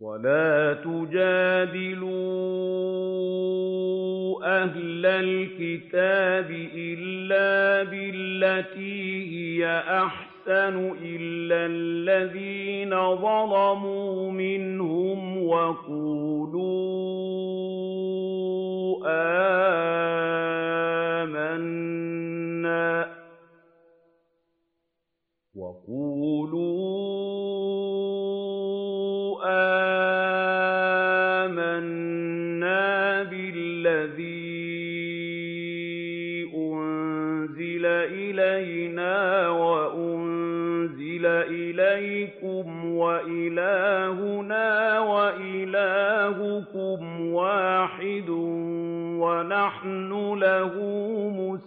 وَلَا تُجَادِلُوا أَهْلَ الْكِتَابِ إِلَّا بِالَّتِي هِيَ أَحْسَنُ إِلَّا الَّذِينَ ظَلَمُوا مِنْهُمْ وَقُولُوا آمَنَّا بِالَّذِي أُنزِلَ إِلَيْنَا وَأُنزِلَ إِلَيْكُمْ وَإِلَٰهُنَا وَإِلَٰهُكُمْ وَاحِدٌ وَنَحْنُ لَهُ مُسْلِمُونَ